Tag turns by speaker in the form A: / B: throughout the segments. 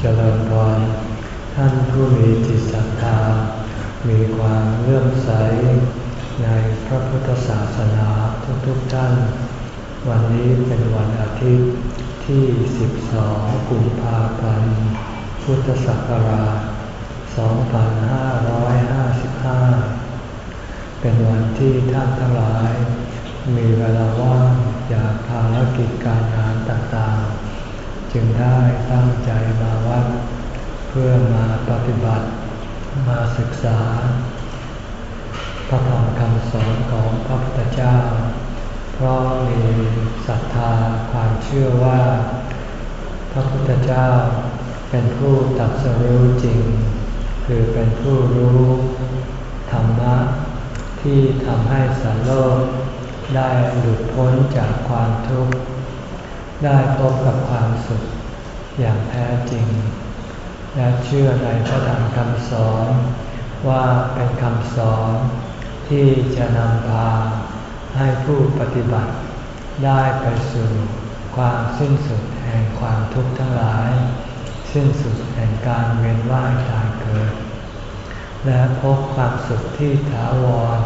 A: เจริญพรท่านผู้มีจิตศรัทธา มีความเลื่อมใสในพระพุทธศาสนาทุกๆทท่าน วันนี้เป็นวันอาทิตย์ที่ 12 กุมภาพันธ์ พุทธศักราช 2555 เป็นวันที่ท่านทั้งหลาย มีเวลาว่างจากภารกิจการงานต่างๆ จึงได้ตั้งใจมาวัดเพื่อมาปฏิบัติมาศึกษา พระธรรมคำสอนของพระพุทธเจ้า เพราะมีศรัทธาความเชื่อว่า พระพุทธเจ้าเป็นผู้ตัดสรู้จริง คือเป็นผู้รู้ธรรมะที่ทำให้สัตว์โลกได้หลุดพ้นจากความทุกข์ ได้พบกับความสุขอย่างแท้จริง และเชื่อในพระธรรมคำสอนว่าเป็นคำสอนที่จะนำพาให้ผู้ปฏิบัติ ได้ไปสู่ความสิ้นสุดแห่งความทุกข์ทั้งหลาย สิ้นสุดแห่งการเวียนว่ายตายเกิด และพบความสุขที่ถาวร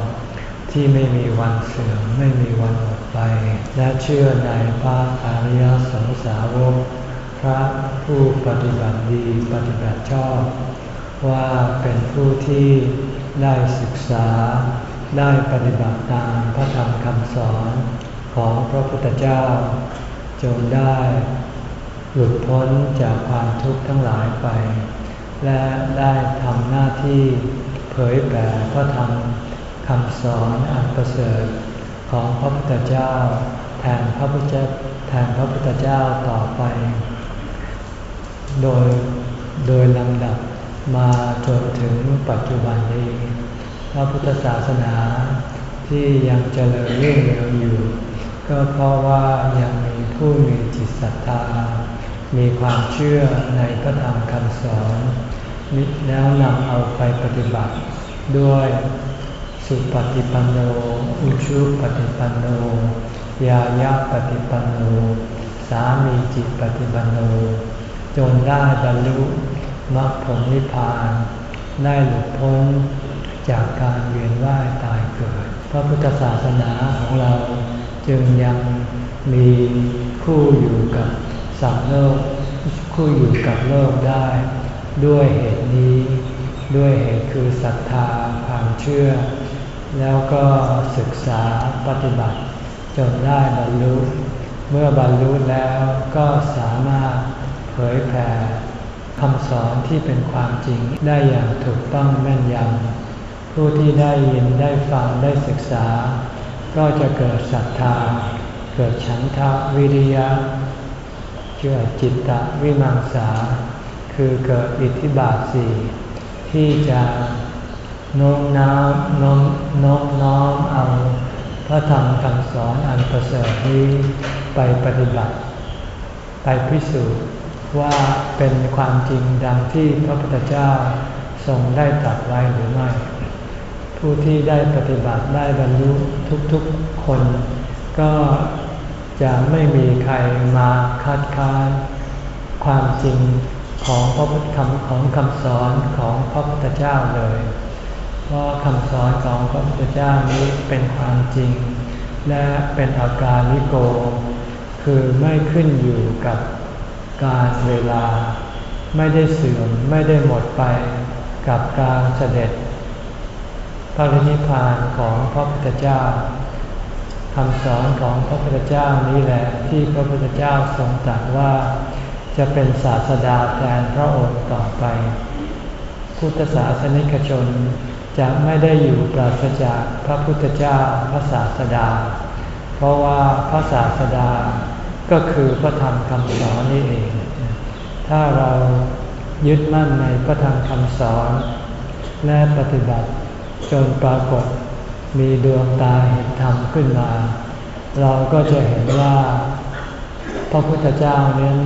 A: ที่ไม่มีวันเสื่อมไม่มีวันหม ไป และเชื่อในพระอริยสงสาวก พระผู้ปฏิบัติดีปฏิบัติชอบ ว่าเป็นผู้ที่ได้ศึกษา ได้ปฏิบัติตามพระธรรมคำสอนของพระพุทธเจ้าจงได้หลุดพ้นจากความทุกข์ทั้งหลายไป และได้ทำหน้าที่เผยแผ่พระธรรมคำสอนอันประเสริฐ ของพระพุทธเจ้า แทนพระพุทธแทนพระพุทธเจ้าต่อไป โดยโดยลำดับมาจนถึงปัจจุบันนี้ พระพุทธศาสนาที่ยังเจริญรุ่งเรืองอยู่ ก็เพราะว่ายังมีผู้มีจิตศรัทธา มีความเชื่อในพระธรรมคำสอนแล้วนำเอาไปปฏิบัติด้วย สุปฏิปันโน อุชุปฏิปันโน ยายาปฏิปันโน สามีจิตปฏิปันโน จนได้บรรลุมรรคผลนิพพาน ได้หลุดพ้นจากการเวียนว่ายตายเกิด พระพุทธศาสนาของเราจึงยังมีคู่อยู่กับสัตว์โลกคู่อยู่กับโลกได้ ด้วยเหตุนี้ ด้วยเหตุคือศรัทธาความเชื่อ แล้วก็ศึกษาปฏิบัติ จนได้บรรลุ เมื่อบรรลุแล้วก็สามารถเผยแผ่คำสอนที่เป็นความจริงได้อย่างถูกต้องแม่นยำผู้ที่ได้ยินได้ฟังได้ศึกษา ก็จะเกิดศรัทธา เกิดฉันทะวิริยะเกิดจิตตวิมังสา คือเกิดอิทธิบาทสี่ที่จะ โน้มน้าวน้อมน้อมน้อมเอาพระธรรมคำสอนอันประเสริฐนี้ไปปฏิบัติ ไปพิสูจน์ว่าเป็นความจริงดังที่พระพุทธเจ้าทรงได้ตรัสไว้หรือไม่ ผู้ที่ได้ปฏิบัติได้บรรลุทุกๆคน ก็จะไม่มีใครมาคัดค้านความจริงของพระพุทธคำของคำสอนของพระพุทธเจ้าเลย พราะคำสอนของพระพุทธเจ้านี้เป็นความจริง และเป็นอาการลิโก คือไม่ขึ้นอยู่กับการเวลา ไม่ได้เสื่อมไม่ได้หมดไปกับการเสด็จ พระนิพพานของพระพุทธเจ้าคำสอนของพระพุทธเจ้านี้แหละที่พระพุทธเจ้าทรงตรัสว่า จะเป็นศาสดาแทนพระองค์ต่อไป พุทธศาสนิกชน จะไม่ได้อยู่ปราศจากพระพุทธเจ้าพระศาสดา เพราะว่าพระศาสดาก็คือพระธรรมคำสอนนี่เอง ถ้าเรายึดมั่นในพระธรรมคำสอน และปฏิบัติจนปรากฏมีดวงตาเห็นธรรมขึ้นมา เราก็จะเห็นว่า พระพุทธเจ้านั้น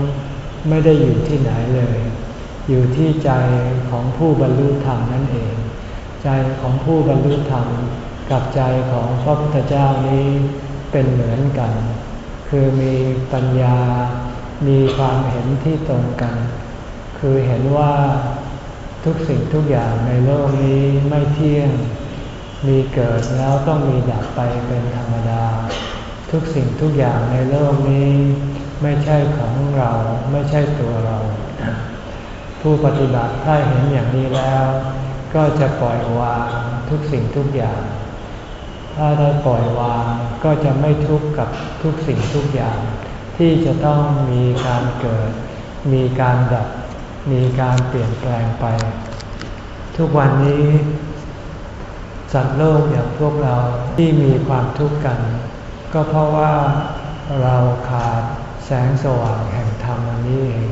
A: ไม่ได้อยู่ที่ไหนเลย อยู่ที่ใจของผู้บรรลุธรรมนั่นเอง ใจของผู้บรรลุธรรมกับใจของพระพุทธเจ้านี้เป็นเหมือนกัน คือมีปัญญา มีความเห็นที่ตรงกัน คือเห็นว่าทุกสิ่งทุกอย่างในโลกนี้ไม่เที่ยง มีเกิดแล้วต้องมีดับไปเป็นธรรมดา ทุกสิ่งทุกอย่างในโลกนี้ไม่ใช่ของเราไม่ใช่ตัวเรา ผู้ปฏิบัติถ้าเห็นอย่างนี้แล้ว ก็จะปล่อยวางทุกสิ่งทุกอย่าง ถ้าได้ปล่อยวางก็จะไม่ทุกข์กับทุกสิ่งทุกอย่าง ที่จะต้องมีการเกิด มีการดับ มีการเปลี่ยนแปลงไป ทุกวันนี้สัตว์โลกอย่างพวกเราที่มีความทุกข์กัน ก็เพราะว่าเราขาดแสงสว่างแห่งธรรมนี้เอง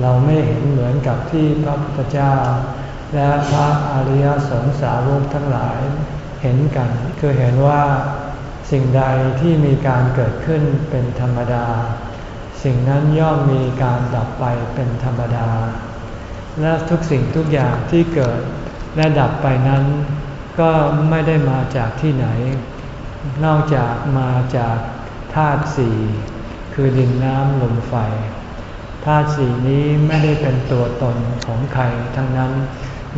A: เราไม่เห็นเหมือนกับที่พระพุทธเจ้า และพระอริยสงสาวกทั้งหลายเห็นกัน คือเห็นว่าสิ่งใดที่มีการเกิดขึ้นเป็นธรรมดา สิ่งนั้นย่อมมีการดับไปเป็นธรรมดา และทุกสิ่งทุกอย่างที่เกิดและดับไปนั้น ก็ไม่ได้มาจากที่ไหน นอกจากมาจากธาตุสี่คือดินน้ำลมไฟธาตุสี่นี้ไม่ได้เป็นตัวตนของใครทั้งนั้น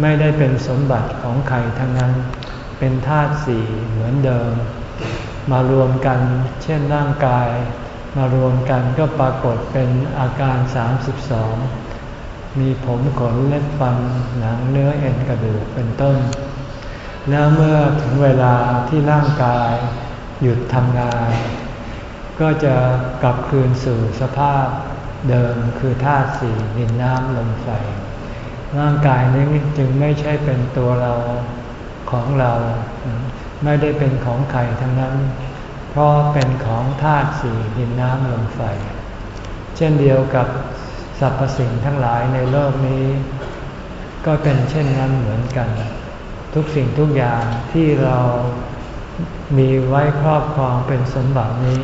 A: ไม่ได้เป็นสมบัติของใครทั้งนั้น เป็นธาตุสี่เหมือนเดิม มารวมกัน เช่นร่างกาย มารวมกันก็ปรากฏเป็นอาการ 32 มีผมขนเล็บฟันหนังเนื้อเอ็นกระดูกเป็นต้น แล้วเมื่อถึงเวลาที่ร่างกายหยุดทำงาน ก็จะกลับคืนสู่สภาพเดิมคือธาตุสี่ดินน้ำลมไฟ ร่างกายนี้จึงไม่ใช่เป็นตัวเราของเรา ไม่ได้เป็นของใครทั้งนั้น เพราะเป็นของธาตุสี่ดินน้ำลมไฟ เช่นเดียวกับสรรพสิ่งทั้งหลายในโลกนี้ ก็เป็นเช่นนั้นเหมือนกัน ทุกสิ่งทุกอย่างที่เรามีไว้ครอบครองเป็นสมบัตินี้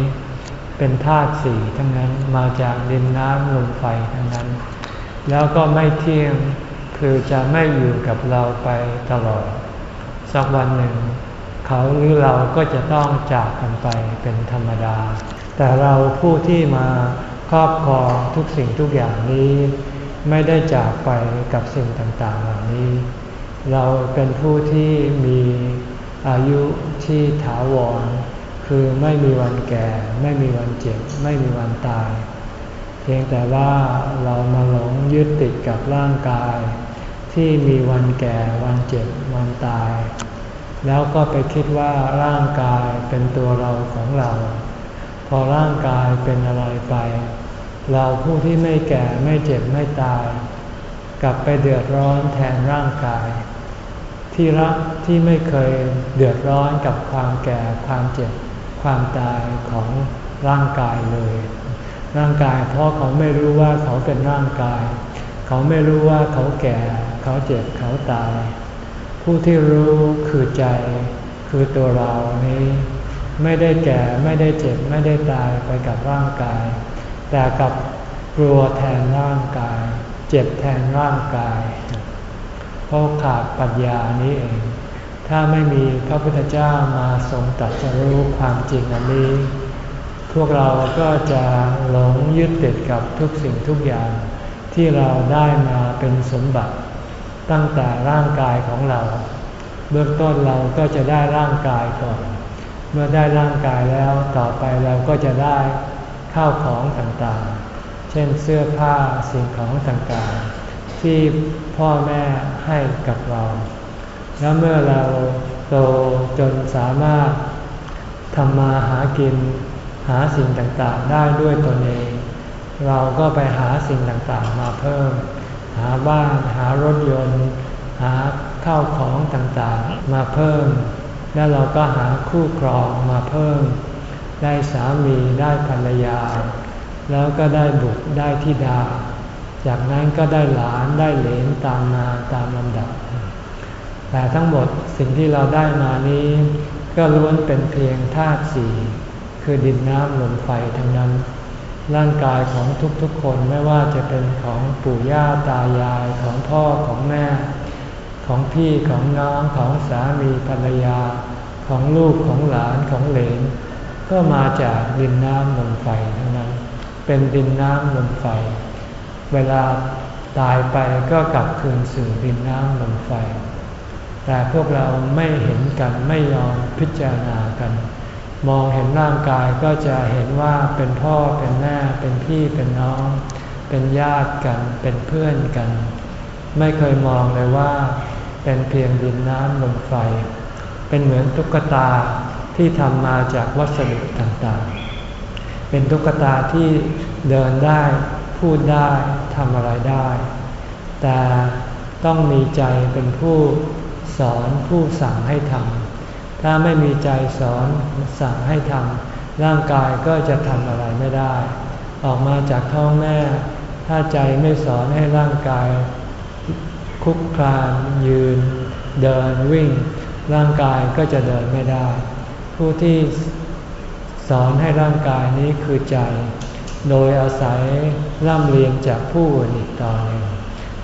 A: เป็นธาตุสี่ทั้งนั้นมาจากดินน้ำลมไฟทั้งนั้น แล้วก็ไม่เที่ยง คือจะไม่อยู่กับเราไปตลอด สักวันหนึ่ง เขาหรือเราก็จะต้องจากกันไปเป็นธรรมดา แต่เราผู้ที่มาครอบครองทุกสิ่งทุกอย่างนี้ ไม่ได้จากไปกับสิ่งต่างๆเหล่านี้ เราเป็นผู้ที่มีอายุที่ถาวร คือไม่มีวันแก่ ไม่มีวันเจ็บ ไม่มีวันตาย เพียงแต่ว่าเรามาหลงยึดติดกับร่างกาย ที่มีวันแก่วันเจ็บวันตาย แล้วก็ไปคิดว่าร่างกายเป็นตัวเราของเรา พอร่างกายเป็นอะไรไป เราผู้ที่ไม่แก่ไม่เจ็บไม่ตาย กลับไปเดือดร้อนแทนร่างกาย ที่รักที่ไม่เคยเดือดร้อนกับความแก่ความเจ็บความตายของร่างกายเลย ร่างกายเพราะเขาไม่รู้ว่าเขาเป็นร่างกาย เขาไม่รู้ว่าเขาแก่ เขาเจ็บเขาตาย ผู้ที่รู้คือใจ คือตัวเรานี้ ไม่ได้แก่ไม่ได้เจ็บไม่ได้ตายไปกับร่างกาย แต่กับกลัวแทนร่างกาย เจ็บแทนร่างกายเพราะขาดปัญญานี้เอง ถ้าไม่มีพระพุทธเจ้ามาทรงตัดสรู้ความจริงอันนี้ พวกเราก็จะหลงยึดติดกับทุกสิ่งทุกอย่างที่เราได้มาเป็นสมบัติ ตั้งแต่ร่างกายของเรา เบื้องต้นเราก็จะได้ร่างกายก่อน เมื่อได้ร่างกายแล้วต่อไปเราก็จะได้ข้าวของต่างๆ เช่นเสื้อผ้าสิ่งของต่างๆ ที่พ่อแม่ให้กับเรา แล้วเมื่อเราโตจนสามารถทำมาหากินหาสิ่งต่างๆได้ด้วยตนเอง เราก็ไปหาสิ่งต่างๆมาเพิ่ม หาบ้านหารถยนต์ หาข้าวของต่างๆ มาเพิ่ม แล้วเราก็หาคู่ครองมาเพิ่ม ได้สามีได้ภรรยา แล้วก็ได้บุตรได้ธิดา จากนั้นก็ได้หลานได้เหลนตามมาตามลำดับ แต่ทั้งหมดสิ่งที่เราได้มานี้ ก็ล้วนเป็นเพียงธาตุสี่คือดินน้ำลมไฟทั้งนั้น ร่างกายของทุกๆคนไม่ว่าจะเป็นของปู่ย่าตายายของพ่อของแม่ ของพี่ของน้องของสามีภรรยา ของลูกของหลานของเหลน ก็มาจากดินน้ำลมไฟทั้งนั้น เป็นดินน้ำลมไฟ เวลาตายไปก็กลับคืนสู่ดินน้ำลมไฟ แต่พวกเราไม่เห็นกันไม่ยอมพิจารณากัน มองเห็นร่างกายก็จะเห็นว่าเป็นพ่อเป็นแม่เป็นพี่เป็นน้อง เป็นญาติกันเป็นเพื่อนกัน ไม่เคยมองเลยว่า เป็นเพียงดินน้ำลมไฟ เป็นเหมือนตุ๊กตาที่ทำมาจากวัสดุต่างๆ เป็นตุ๊กตาที่เดินได้พูดได้ทำอะไรได้ แต่ต้องมีใจเป็นผู้สอนผู้สั่งให้ทำ ถ้าไม่มีใจสอนสั่งให้ทำร่างกายก็จะทำอะไรไม่ได้ ออกมาจากท้องแม่ ถ้าใจไม่สอนให้ร่างกาย คุกคลานยืน เดินวิ่ง ร่างกายก็จะเดินไม่ได้ ผู้ที่สอนให้ร่างกายนี้คือใจ โดยอาศัยร่ำเรียนจากผู้อื่นอีกต่อหนึ่ง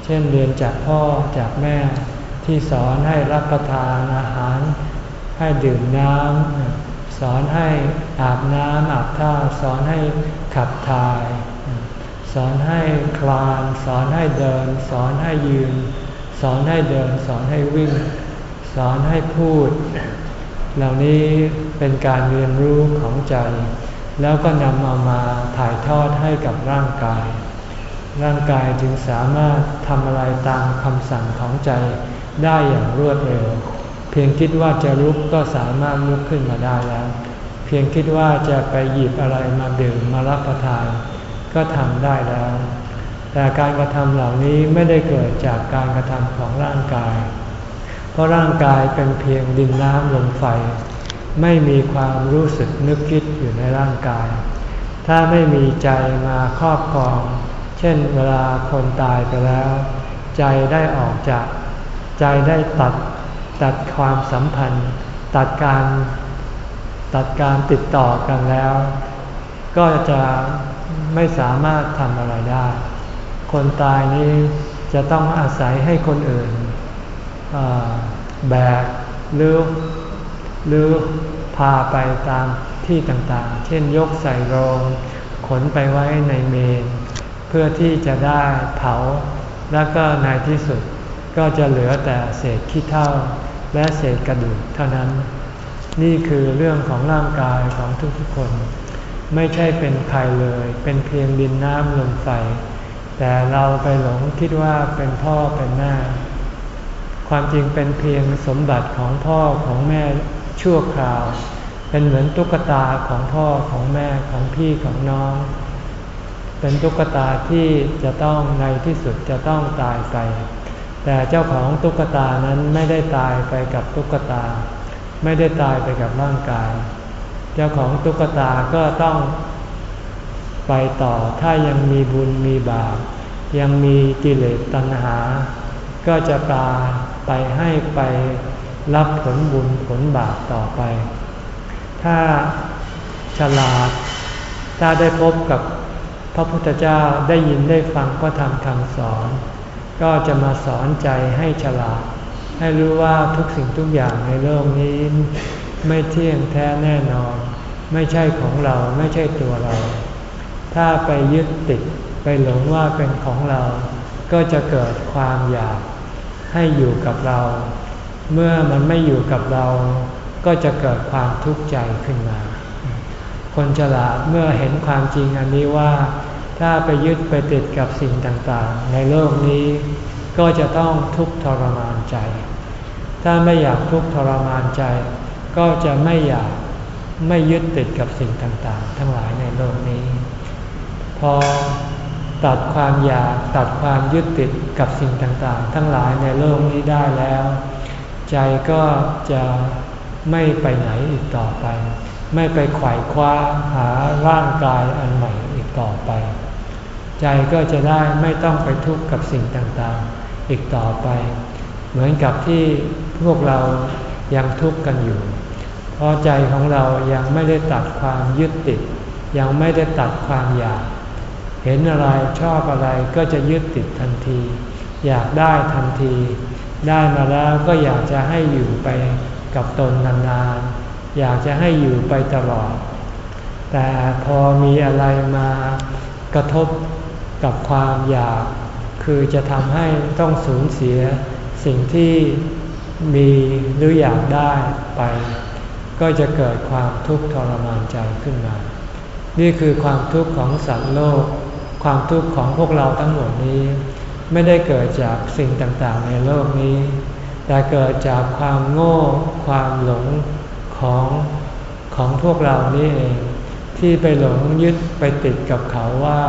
A: เช่นเรียนจากพ่อจากแม่ที่สอนให้รับประทานอาหาร ให้ดื่มน้ำ สอนให้อาบน้ำอาบท่า สอนให้ขับถ่าย สอนให้คลาน สอนให้เดิน สอนให้ยืน สอนให้เดิน สอนให้วิ่ง สอนให้พูด เหล่านี้เป็นการเรียนรู้ของใจ แล้วก็นำเอามาถ่ายทอดให้กับร่างกาย ร่างกายจึงสามารถทำอะไรตามคำสั่งของใจได้อย่างรวดเร็ว เพียงคิดว่าจะลุกก็สามารถลุกขึ้นมาได้แล้ว เพียงคิดว่าจะไปหยิบอะไรมาดื่มมารับประทาน ก็ทำได้แล้ว แต่การกระทำเหล่านี้ไม่ได้เกิดจากการกระทำของร่างกาย เพราะร่างกายเป็นเพียงดินน้ำลมไฟ ไม่มีความรู้สึกนึกคิดอยู่ในร่างกาย ถ้าไม่มีใจมาครอบครอง เช่นเวลาคนตายไปแล้ว ใจได้ออกจากใจได้ตัด ตัดความสัมพันธ์ ตัดการตัดการติดต่อกันแล้ว ก็จะไม่สามารถทำอะไรได้ คนตายนี้จะต้องอาศัยให้คนอื่นแบกหรือหรือพาไปตามที่ต่างๆ เช่นยกใส่โรงขนไปไว้ในเมน เพื่อที่จะได้เผา แล้วก็ในที่สุดก็จะเหลือแต่เศษขี้เถ้า และเศษกระดูกเท่านั้น นี่คือเรื่องของร่างกายของทุกๆคน ไม่ใช่เป็นใครเลย เป็นเพียงดินน้ำลมไฟ แต่เราไปหลงคิดว่าเป็นพ่อเป็นแม่ ความจริงเป็นเพียงสมบัติของพ่อของแม่ชั่วคราว เป็นเหมือนตุ๊กตาของพ่อของแม่ของพี่ของน้อง เป็นตุ๊กตาที่จะต้องในที่สุดจะต้องตายไป แต่เจ้าของตุ๊กตานั้นไม่ได้ตายไปกับตุ๊กตา ไม่ได้ตายไปกับร่างกาย เจ้าของตุ๊กตาก็ต้องไปต่อถ้ายังมีบุญมีบาป ยังมีกิเลสตัณหา ก็จะตาไปให้ไปรับผลบุญผลบาปต่อไป ถ้าฉลาด ถ้าได้พบกับพระพุทธเจ้าได้ยินได้ฟังพระธรรมคำสอน ก็จะมาสอนใจให้ฉลาด ให้รู้ว่าทุกสิ่งทุกอย่างในโลกนี้ ไม่เที่ยงแท้แน่นอน ไม่ใช่ของเราไม่ใช่ตัวเรา ถ้าไปยึดติดไปหลงว่าเป็นของเรา ก็จะเกิดความอยากให้อยู่กับเรา เมื่อมันไม่อยู่กับเรา ก็จะเกิดความทุกข์ใจขึ้นมา คนฉลาดเมื่อเห็นความจริงอันนี้ว่า ถ้าไปยึดไปติดกับสิ่งต่างๆ ในโลกนี้ ก็จะต้องทุกข์ทรมานใจ ถ้าไม่อยากทุกข์ทรมานใจ ก็จะไม่อยากไม่ยึดติดกับสิ่งต่างๆ ทั้งหลายในโลกนี้ พอตัดความอยากตัดความยึดติดกับสิ่งต่างๆ ทั้งหลายในโลกนี้ได้แล้ว ใจก็จะไม่ไปไหนอีกต่อไป ไม่ไปไขว่คว้าหาร่างกายอันใหม่อีกต่อไป ใจก็จะได้ไม่ต้องไปทุกข์กับสิ่งต่างๆ อีกต่อไป เหมือนกับที่พวกเรายังทุกข์กันอยู่ เพราะใจของเรายังไม่ได้ตัดความยึดติด ยังไม่ได้ตัดความอยาก เห็นอะไรชอบอะไรก็จะยึดติดทันที อยากได้ทันที ได้มาแล้วก็อยากจะให้อยู่ไปกับตนนานๆ อยากจะให้อยู่ไปตลอด แต่พอมีอะไรมากระทบ กับความอยาก คือจะทำให้ต้องสูญเสียสิ่งที่มีหรืออยากได้ไป ก็จะเกิดความทุกข์ทรมานใจขึ้นมา นี่คือความทุกข์ของสัตว์โลก ความทุกข์ของพวกเราทั้งหมดนี้ ไม่ได้เกิดจากสิ่งต่างๆ ในโลกนี้ แต่เกิดจากความโง่ ความหลงของของพวกเรานี่เอง ที่ไปหลงยึดไปติดกับเขาว่า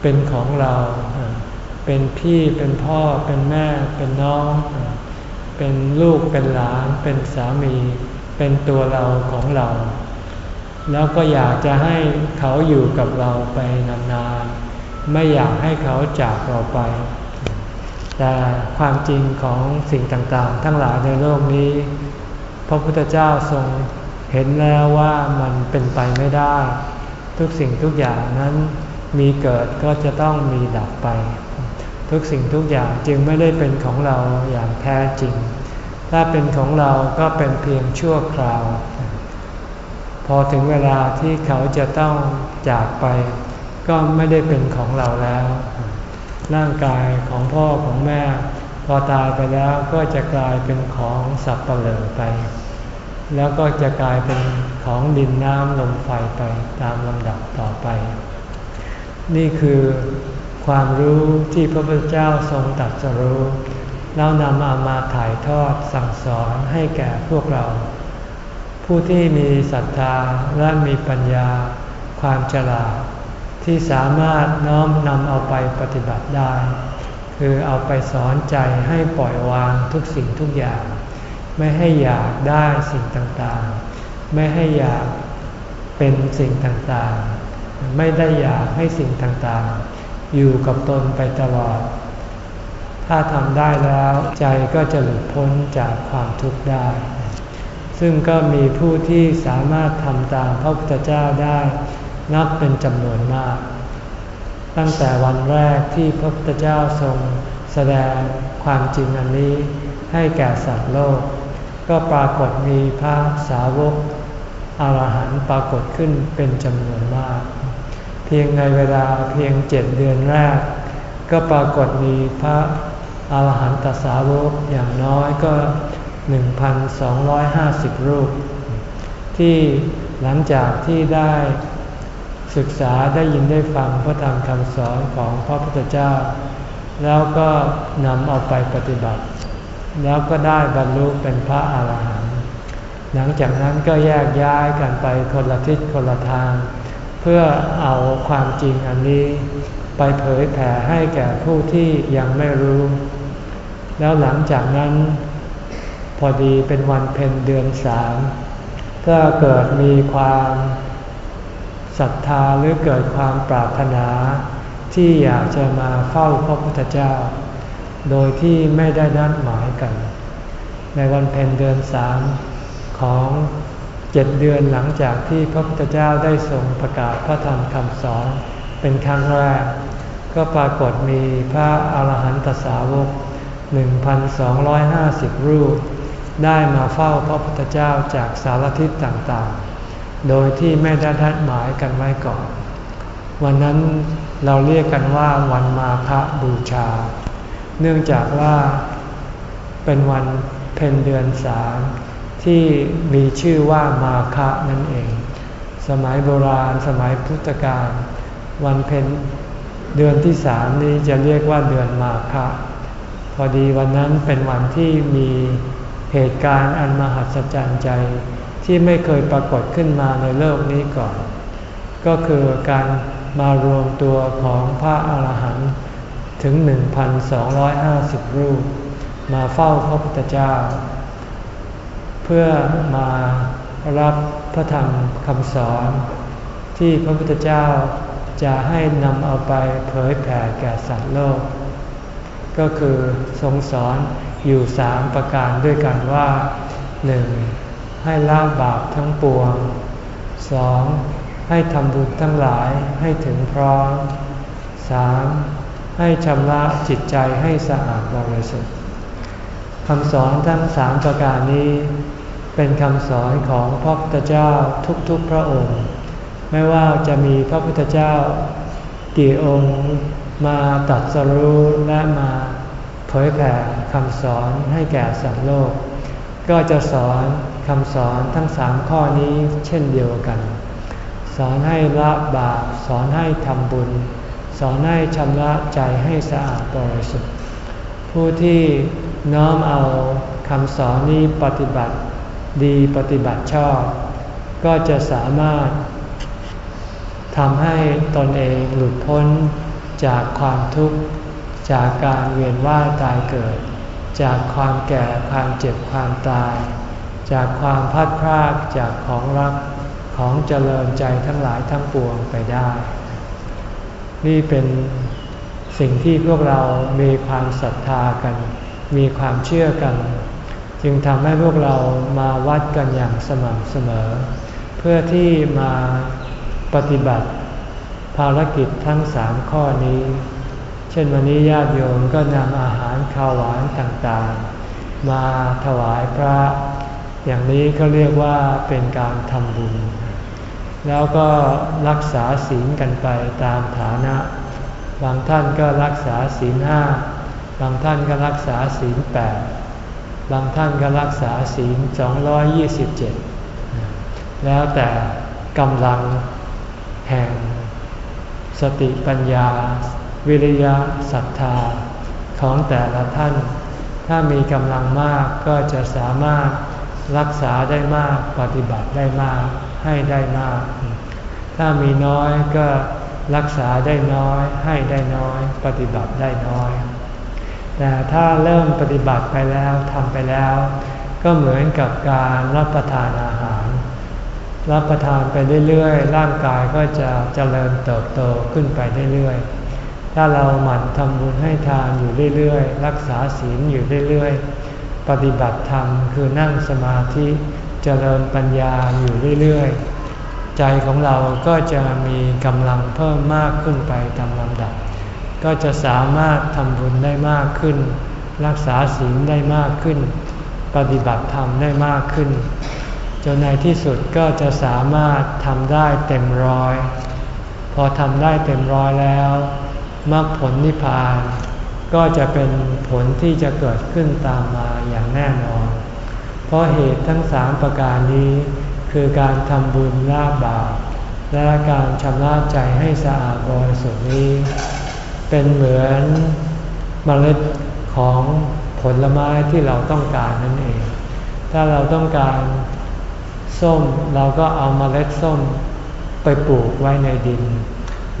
A: เป็นของเรา เป็นพี่เป็นพ่อเป็นแม่เป็นน้อง เป็นลูกเป็นหลาน เป็นสามี เป็นตัวเราของเรา แล้วก็อยากจะให้เขาอยู่กับเราไปนานๆไม่อยากให้เขาจากเราไป แต่ความจริงของสิ่งต่างๆ ทั้งหลายในโลกนี้ พระพุทธเจ้าทรงเห็นแล้วว่ามันเป็นไปไม่ได้ ทุกสิ่งทุกอย่างนั้น มีเกิดก็จะต้องมีดับไป ทุกสิ่งทุกอย่างจึงไม่ได้เป็นของเราอย่างแท้จริง ถ้าเป็นของเราก็เป็นเพียงชั่วคราว พอถึงเวลาที่เขาจะต้องจากไป ก็ไม่ได้เป็นของเราแล้ว ร่างกายของพ่อของแม่ พอตายไปแล้วก็จะกลายเป็นของสับเปลือไป แล้วก็จะกลายเป็นของดินน้ำลมไฟไปตามลำดับต่อไป นี่คือความรู้ที่พระพุทธเจ้าทรงตรัสรู้แล้วนำเอามาถ่ายทอดสั่งสอนให้แก่พวกเรา ผู้ที่มีศรัทธาและมีปัญญา ความฉลาดที่สามารถน้อมนำเอาไปปฏิบัติได้ คือเอาไปสอนใจให้ปล่อยวางทุกสิ่งทุกอย่าง ไม่ให้อยากได้สิ่งต่างๆ ไม่ให้อยากเป็นสิ่งต่างๆ ไม่ได้อยากให้สิ่งต่างๆ อยู่กับตนไปตลอด ถ้าทำได้แล้วใจก็จะหลุดพ้นจากความทุกข์ได้ ซึ่งก็มีผู้ที่สามารถทำตามพระพุทธเจ้าได้นับเป็นจำนวนมาก ตั้งแต่วันแรกที่พระพุทธเจ้าทรงแสดงความจริงอันนี้ให้แก่สัตว์โลก ก็ปรากฏมีพระสาวกอรหันต์ปรากฏขึ้นเป็นจำนวนมาก เพียงในเวลาเพียงเจ็ดเดือนแรก ก็ปรากฏมีพระอาหารหันตสาวกอย่างน้อยก็ 1,250 รูป ที่หลังจากที่ได้ศึกษาได้ยินได้ฟังพระธรรมคำสอนของพระพุทธเจ้า แล้วก็นำเอาไปปฏิบัติ แล้วก็ได้บรรลุเป็นพระอาหารหันต์หลังจากนั้นก็แยกย้ายกันไปคนละทิศคนละทาง พื่อเอาความจริงอันนี้ ไปเผยแผ่ให้แก่ผู้ที่ยังไม่รู้ แล้วหลังจากนั้น พอดีเป็นวันเพ็ญเดือนสามก็เกิดมีความศรัทธาหรือเกิดความปรารถนา ที่อยากจะมาเฝ้าพระพุทธเจ้า โดยที่ไม่ได้นัดหมายกัน ในวันเพ็ญเดือนสามของ เจ็ดเดือนหลังจากที่พระพุทธเจ้าได้ทรงประกาศพระธรรมคำสอนเป็นครั้งแรก ก็ปรากฏมีพระอาหารหันตสาวก 1,250 รูป ได้มาเฝ้าพระพุทธเจ้าจากสารทิศต่างๆ โดยที่ไม่ได้ทัดหมายกันไว้ก่อน วันนั้นเราเรียกกันว่าวันมาฆบูชา เนื่องจากว่าเป็นวันเพ็ญเดือนสาม ที่มีชื่อว่ามาคะนั่นเอง สมัยโบราณสมัยพุทธกาลวันเพ็ญเดือนที่สามนี้จะเรียกว่าเดือนมาคะ พอดีวันนั้นเป็นวันที่มีเหตุการณ์อันมหัศจรรย์ใจที่ไม่เคยปรากฏขึ้นมาในโลกนี้ก่อน ก็คือการมารวมตัวของพระอาหารหันต์ถึง 1,250 รูป มาเฝ้าพระพุทธเจ้า เพื่อมารับพระธรรมคำสอน ที่พระพุทธเจ้าจะให้นำเอาไปเผยแผ่แก่สัตว์โลก ก็คือทรงสอนอยู่สามประการด้วยกันว่าหนึ่งให้ละบาปทั้งปวงสองให้ทำบุญทั้งหลายให้ถึงพร้อมสามให้ชำระจิตใจให้สะอาดบริสุทธิ์คำสอนทั้งสามประการนี้ เป็นคำสอนของพระพุทธเจ้าทุกๆพระองค์ ไม่ว่าจะมีพระพุทธเจ้ากี่องค์มาตัดสรู้และมาเผยแผ่คำสอนให้แก่สัตว์โลก ก็จะสอนคำสอนทั้งสามข้อนี้เช่นเดียวกัน สอนให้ละบาปสอนให้ทำบุญ สอนให้ชำระใจให้สะอาดบริสุทธิ์ผู้ที่น้อมเอาคำสอนนี้ปฏิบัติ ดีปฏิบัติชอบ ก็จะสามารถทำให้ตนเองหลุดพ้นจากความทุกข์ จากการเวียนว่ายตายเกิด จากความแก่ความเจ็บความตาย จากความพัดพรากจากของรักของเจริญใจทั้งหลายทั้งปวงไปได้ นี่เป็นสิ่งที่พวกเรามีความศรัทธากัน มีความเชื่อกัน จึงทำให้พวกเรามาวัดกันอย่างสม่ำเสมอ เพื่อที่มาปฏิบัติภารกิจทั้งสามข้อนี้ เช่นวันนี้ญาติโยมก็นำอาหารข้าวหวานต่างๆ มาถวายพระ อย่างนี้ก็เรียกว่าเป็นการทำบุญ แล้วก็รักษาศีลกันไปตามฐานะ บางท่านก็รักษาศีลห้า บางท่านก็รักษาศีลแปด บางท่านก็รักษาศีล 227 แล้วแต่กำลังแห่งสติปัญญา วิริยะศรัทธาของแต่ละท่าน ถ้ามีกำลังมากก็จะสามารถรักษาได้มากปฏิบัติได้มากให้ได้มาก ถ้ามีน้อยก็รักษาได้น้อยให้ได้น้อย ปฏิบัติได้น้อย แต่ถ้าเริ่มปฏิบัติไปแล้วทำไปแล้ว ก็เหมือนกับการรับประทานอาหาร รับประทานไปเรื่อยๆร่างกายก็จะเจริญเติบโตขึ้นไปเรื่อยๆถ้าเราหมั่นทำบุญให้ทานอยู่เรื่อยๆ รักษาศีลอยู่เรื่อยๆ ปฏิบัติธรรมคือนั่งสมาธิเจริญปัญญาอยู่เรื่อยๆ ใจของเราก็จะมีกำลังเพิ่มมากขึ้นไปตามลำดับ ก็จะสามารถทำบุญได้มากขึ้น รักษาศีลได้มากขึ้น ปฏิบัติธรรมได้มากขึ้น จนในที่สุดก็จะสามารถทำได้เต็มร้อย พอทำได้เต็มร้อยแล้วมรรคผลนิพพาน ก็จะเป็นผลที่จะเกิดขึ้นตามมาอย่างแน่นอน เพราะเหตุทั้งสามประการนี้ คือการทำบุญละบาปและการชำระใจให้สะอาดบริสุทธิ์นี้ เป็นเหมือนเมล็ดของผลไม้ที่เราต้องการนั่นเอง ถ้าเราต้องการส้มเราก็เอามาเมล็ดส้มไปปลูกไว้ในดิน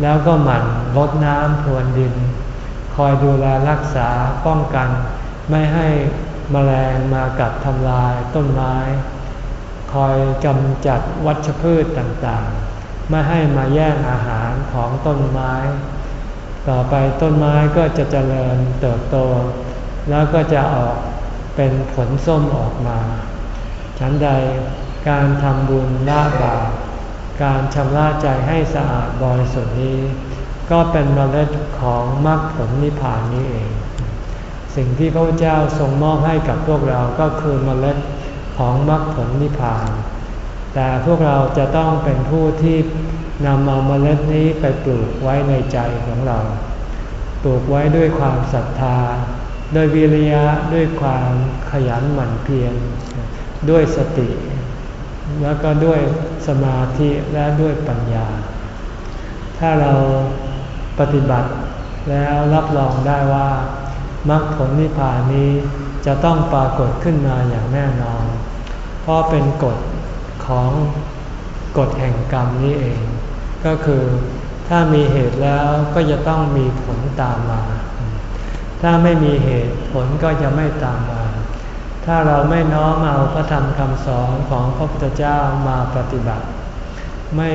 A: แล้วก็หมั่นรดน้ำพรวนดิน คอยดูแลรักษาป้องกัน ไม่ให้มแมลงมากัดทำลายต้นไม้ คอยกำจัดวัชพืชต่างๆ ไม่ให้มาแย่งอาหารของต้นไม้ ต่อไปต้นไม้ก็จะเจริญเติบโต แล้วก็จะออกเป็นผลส้มออกมา ฉันใดการทำบุญละบาปการชำระใจให้สะอาดบริสุทธิ์นี้ ก็เป็นเมล็ดของมรรคผลนิพพานนี้เอง สิ่งที่พระเจ้าทรงมอบให้กับพวกเราก็คือเมล็ดของมรรคผลนิพพาน แต่พวกเราจะต้องเป็นผู้ที่ นำเอาเมล็ดนี้ไปปลูกไว้ในใจของเรา ปลูกไว้ด้วยความศรัทธา ด้วยวิริยะ ด้วยความขยันหมั่นเพียร ด้วยสติ แล้วก็ด้วยสมาธิและด้วยปัญญา ถ้าเราปฏิบัติแล้วรับรองได้ว่ามรรคผลนิพพานนี้จะต้องปรากฏขึ้นมาอย่างแน่นอน เพราะเป็นกฎของกฎแห่งกรรมนี้เอง ก็คือถ้ามีเหตุแล้วก็จะต้องมีผลตามมา ถ้าไม่มีเหตุผลก็จะไม่ตามมา ถ้าเราไม่น้อมเอาพระธรรมคำสอนของพระพุทธเจ้ามาปฏิบัติ ไม่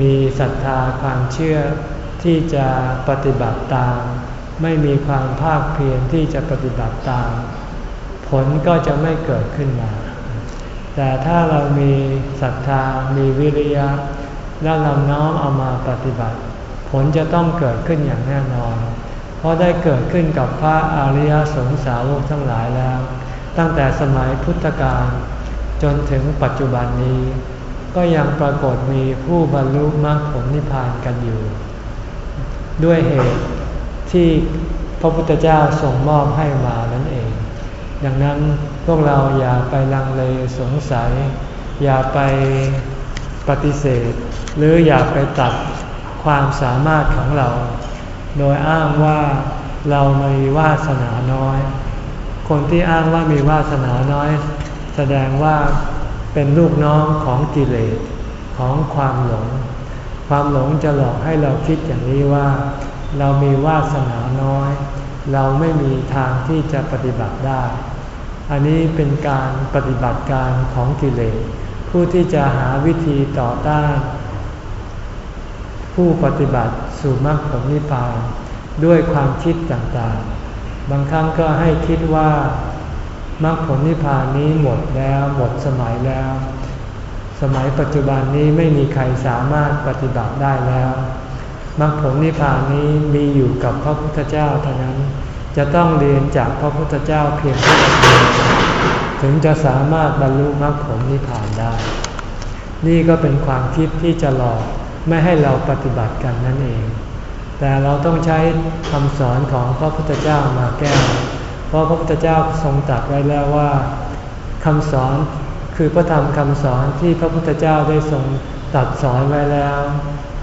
A: มีศรัทธาความเชื่อที่จะปฏิบัติตาม ไม่มีความภาคเพียรที่จะปฏิบัติตาม ผลก็จะไม่เกิดขึ้นมา แต่ถ้าเรามีศรัทธามีวิริยะ และเราน้อมเอามาปฏิบัติ ผลจะต้องเกิดขึ้นอย่างแน่นอน เพราะได้เกิดขึ้นกับพระอริยสงสาวกทั้งหลายแล้ว ตั้งแต่สมัยพุทธกาลจนถึงปัจจุบันนี้ ก็ยังปรากฏมีผู้บรรลุมรรคผลนิพพานกันอยู่ ด้วยเหตุที่พระพุทธเจ้าส่งมอบให้มานั่นเอง ดังนั้นพวกเราอย่าไปลังเลสงสัย อย่าไปปฏิเสธ หรืออย่าไปตัดความสามารถของเรา โดยอ้างว่าเรามีวาสนาน้อย คนที่อ้างว่ามีวาสนาน้อย แสดงว่าเป็นลูกน้องของกิเลสของความหลง ความหลงจะหลอกให้เราคิดอย่างนี้ว่า เรามีวาสนาน้อย เราไม่มีทางที่จะปฏิบัติได้ อันนี้เป็นการปฏิบัติการของกิเลสผู้ที่จะหาวิธีต่อต้าน ผู้ปฏิบัติสู่มรรคผลนิพพานด้วยความคิดต่างๆ บางครั้งก็ให้คิดว่ามรรคผลนิพพานนี้หมดแล้วหมดสมัยแล้ว สมัยปัจจุบันนี้ไม่มีใครสามารถปฏิบัติได้แล้วมรรคผลนิพพานนี้มีอยู่กับพระพุทธเจ้าเท่านั้น จะต้องเรียนจากพระพุทธเจ้าเพียงผู้เดียวถึงจะสามารถบรรลุมรรคผลนิพพานได้ นี่ก็เป็นความคิดที่จะหลอก ไม่ให้เราปฏิบัติกันนั่นเอง แต่เราต้องใช้คำสอนของพระพุทธเจ้ามาแก้เพราะพระพุทธเจ้าทรงตรัสไว้แล้วว่าคำสอนคือพระธรรมคำสอนที่พระพุทธเจ้าได้ทรงตรัสสอนไว้แล้ว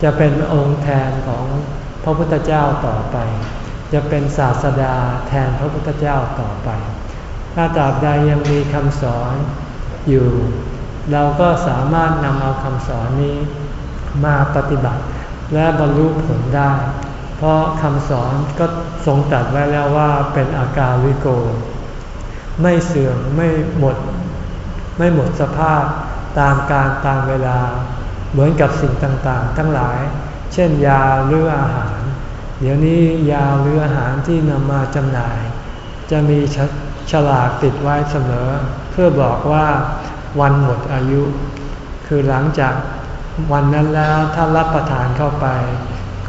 A: จะเป็นองค์แทนของพระพุทธเจ้าต่อไป จะเป็นศาสดาแทนพระพุทธเจ้าต่อไป ถ้าตราบใดยังมีคำสอนอยู่ เราก็สามารถนำเอาคำสอนนี้ มาปฏิบัติและบรรลุผลได้ เพราะคำสอนก็ทรงตรัสไว้แล้วว่าเป็นอาการวิโก ไม่เสื่อมไม่หมด ไม่หมดสภาพตามการตามเวลา เหมือนกับสิ่งต่างๆ ทั้งหลาย เช่นยาหรืออาหาร เดี๋ยวนี้ยาหรืออาหารที่นำมาจำหน่าย จะมีฉลากติดไว้เสมอ เพื่อบอกว่าวันหมดอายุ คือหลังจาก วันนั้นแล้วถ้ารับประทานเข้าไป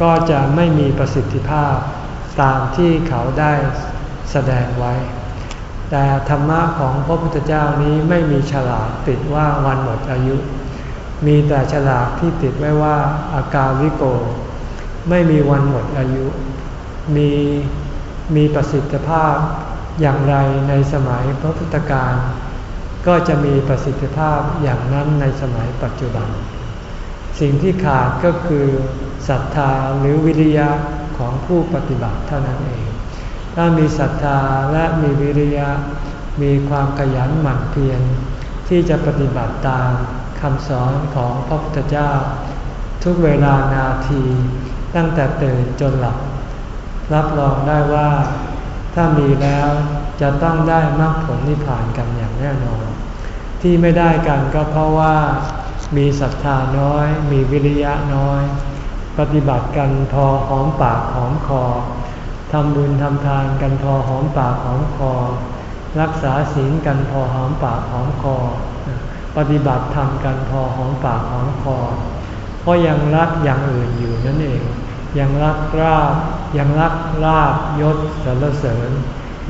A: ก็จะไม่มีประสิทธิภาพตามที่เขาได้แสดงไว้ แต่ธรรมะของพระพุทธเจ้านี้ไม่มีฉลากติดว่าวันหมดอายุ มีแต่ฉลากที่ติดไว้ว่าอากาลิโก ไม่มีวันหมดอายุ มีมีประสิทธิภาพอย่างไรในสมัยพระพุทธการ ก็จะมีประสิทธิภาพอย่างนั้นในสมัยปัจจุบัน สิ่งที่ขาดก็คือศรัทธาหรือวิริยะของผู้ปฏิบัติเท่านั้นเอง ถ้ามีศรัทธาและมีวิริยะ มีความขยันหมั่นเพียรที่จะปฏิบัติตามคำสอนของพระพุทธเจ้า ทุกเวลานาทีตั้งแต่ตื่นจนหลับ รับรองได้ว่า ถ้ามีแล้วจะต้องได้มรรคผลนิพพานกันอย่างแน่นอน ที่ไม่ได้กันก็เพราะว่า มีศรัทธาน้อย มีวิริยะน้อย ปฏิบัติกันพอหอมปากหอมคอทำบุญทำทานกันพอหอมปากหอมคอ รักษาศีลกันพอหอมปากหอมคอ ปฏิบัติธรรมกันพอหอมปากหอมคอ เพราะยังรักอย่างอื่นอยู่นั่นเอง ยังรักราบยังรักลาบยศสรรเสริญ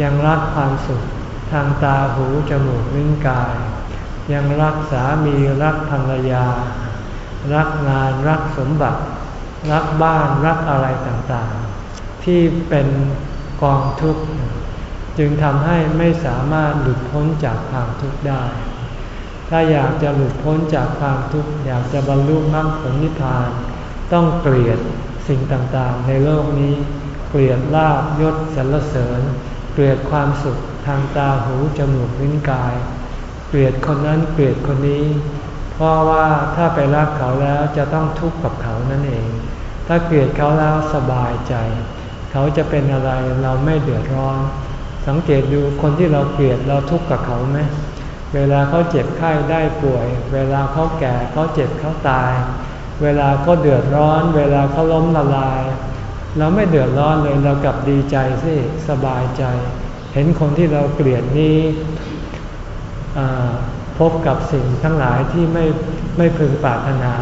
A: ยังรักความสุขทางตาหูจมูกลิ้นกาย ยังรักสามีรักภรรยา รักงานรักสมบัติ รักบ้านรักอะไรต่างๆ ที่เป็นกองทุกข์จึงทำให้ไม่สามารถหลุดพ้นจากความทุกข์ได้ ถ้าอยากจะหลุดพ้นจากความทุกข์อยากจะบรรลุมรรคผลนิพพาน ต้องเกลียดสิ่งต่างๆ ในโลกนี้ เกลียดลาบยศสรรเสริญ เกลียดความสุขทางตาหูจมูกลิ้นกาย เกลียดคนนั้นเกลียดคนนี้ เพราะว่าถ้าไปรักเขาแล้วจะต้องทุกข์กับเขานั่นเอง ถ้าเกลียดเขาแล้วสบายใจ เขาจะเป็นอะไรเราไม่เดือดร้อน สังเกตดูคนที่เราเกลียดเราทุกข์กับเขาไหมเวลาเขาเจ็บไข้ได้ป่วย เวลาเขาแก่เขาเจ็บเขาตาย เวลาเขาเดือดร้อน เวลาเขาล้มละลาย เราไม่เดือดร้อนเลยเรากลับดีใจสิสบายใจ เห็นคนที่เราเกลียดนี้ พบกับสิ่งทั้งหลายที่ไม่ไม่พึงปรารถนา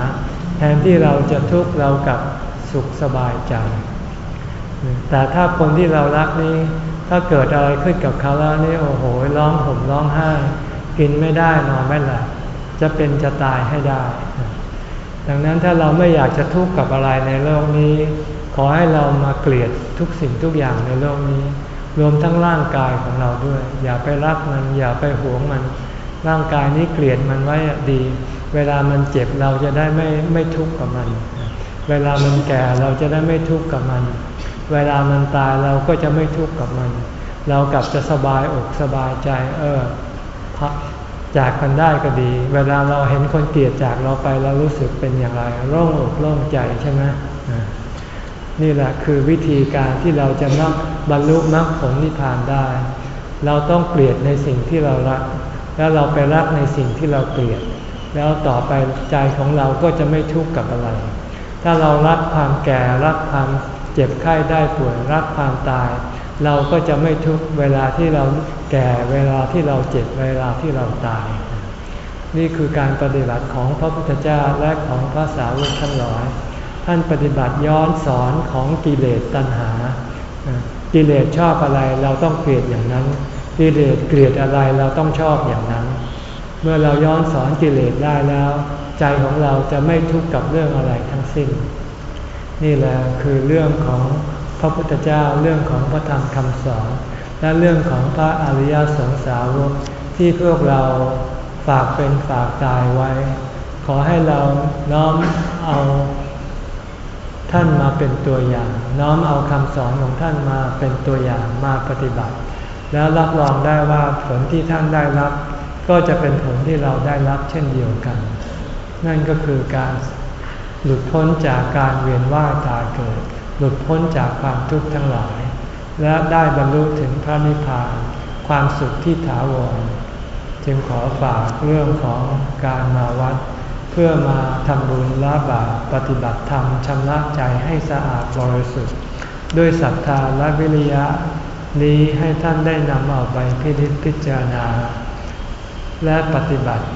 A: แทนที่เราจะทุกข์เรากับสุขสบายใจ แต่ถ้าคนที่เรารักนี้ ถ้าเกิดอะไรขึ้นกับเขาแล้วนี่โอ้โหร้องห่มร้องไห้ กินไม่ได้นอนไม่หลับจะเป็นจะตายให้ได้ ดังนั้นถ้าเราไม่อยากจะทุกข์กับอะไรในโลกนี้ ขอให้เรามาเกลียดทุกสิ่งทุกอย่างในโลกนี้ รวมทั้งร่างกายของเราด้วย อย่าไปรักมันอย่าไปหวงมัน ร่างกายนี้เกลียดมันไว้ดี เวลามันเจ็บเราจะได้ไม่ไม่ทุกข์กับมัน เวลามันแก่เราจะได้ไม่ทุกข์กับมัน เวลามันตายเราก็จะไม่ทุกข์กับมัน เรากลับจะสบายอกสบายใจ เออพักจากกันได้ก็ดี เวลาเราเห็นคนเกลียดจากเราไปเรารู้สึกเป็นอย่างไรโล่งอกโล่งใจใช่ไหมนี่แหละคือวิธีการที่เราจะนับบรรลุมรรคผลนิพพานได้ เราต้องเกลียดในสิ่งที่เรารัก แล้วเราไปรักในสิ่งที่เราเกลียด แล้วต่อไปใจของเราก็จะไม่ทุกข์กับอะไร ถ้าเรารักความแก่รักความเจ็บไข้ได้ป่วยรักความตาย เราก็จะไม่ทุกข์เวลาที่เราแก่เวลาที่เราเจ็บเวลาที่เราตาย นี่คือการปฏิบัติของพระพุทธเจ้าและของพระสาวกทั้งหลายท่านปฏิบัติย้อนสอนของกิเลสตัณหา กิเลสชอบอะไรเราต้องเกลียดอย่างนั้น กิเลสเกลียดอะไรเราต้องชอบอย่างนั้น เมื่อเราย้อนสอนกิเลสได้แล้ว ใจของเราจะไม่ทุกข์กับเรื่องอะไรทั้งสิ้น นี่แหละคือเรื่องของพระพุทธเจ้าเรื่องของพระธรรมคำสอน และเรื่องของพระอริยสงสาวกที่พวกเราฝากเป็นฝากตายไว้ ขอให้เราน้อมเอาท่านมาเป็นตัวอย่าง น้อมเอาคำสอนของท่านมาเป็นตัวอย่างมาปฏิบัติ แล้วรับรองได้ว่าผลที่ท่านได้รับ ก็จะเป็นผลที่เราได้รับเช่นเดียวกัน นั่นก็คือการหลุดพ้นจากการเวียนว่ายตายเกิด หลุดพ้นจากความทุกข์ทั้งหลาย และได้บรรลุถึงพระนิพพาน ความสุขที่ถาวร จึงขอฝากเรื่องของการมาวัด เพื่อมาทำบุญละบาปปฏิบัติธรรมชำระใจให้สะอาดบริสุทธิ์ ด้วยศรัทธาและวิริยะ นี้ให้ท่านได้นำเอาไปพิจิตพิจารณา และปฏิบัติ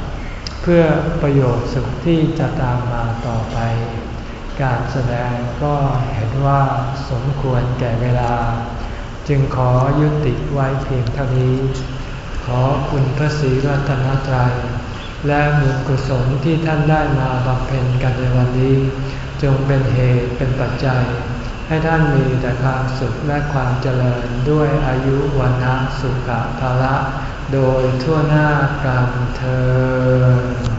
A: เพื่อประโยชน์สุขที่จะตามมาต่อไป การแสดงก็เห็นว่าสมควรแก่เวลา จึงขอยุติไว้เพียงเท่านี้ ขอคุณพระศรีรัตนตรัยและบุญกุศลที่ท่านได้มาบำเพ็ญกันในวันนี้ จงเป็นเหตุเป็นปัจจัย ให้ท่านมีแต่ความสุขและความเจริญด้วยอายุวันนะสุขภาละ โดยทั่วหน้ากันเธอ